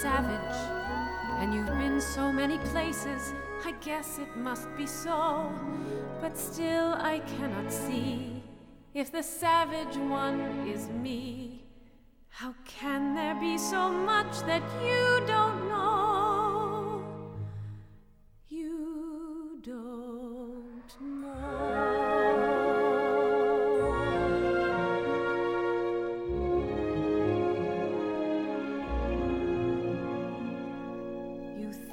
savage. And you've been so many places, I guess it must be so. But still, I cannot see if the savage one is me. How can there be so much that you don't know? You don't know.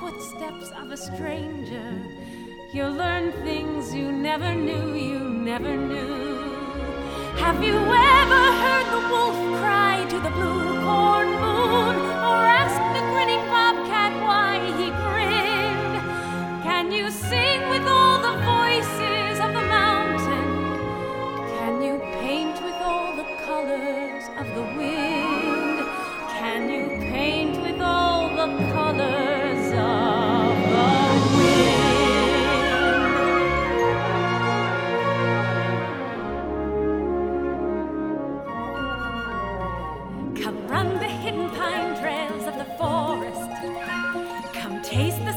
Footsteps of a stranger, you'll learn things you never knew, you never knew. Have you ever heard the wolf cry to the blue corn moon,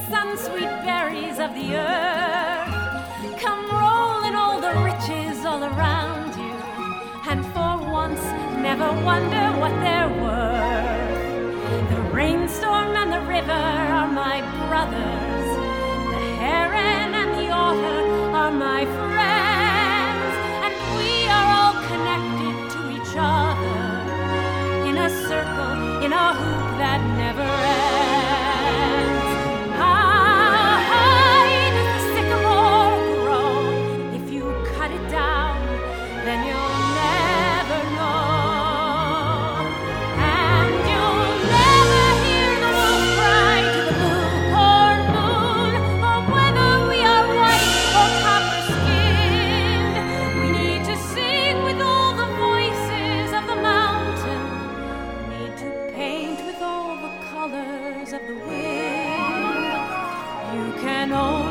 sun sweet berries of the earth. Come roll in all the riches all around you. And for once, never wonder what they're worth. The rainstorm and the river are my brothers. The heron and the otter are my friends. piano.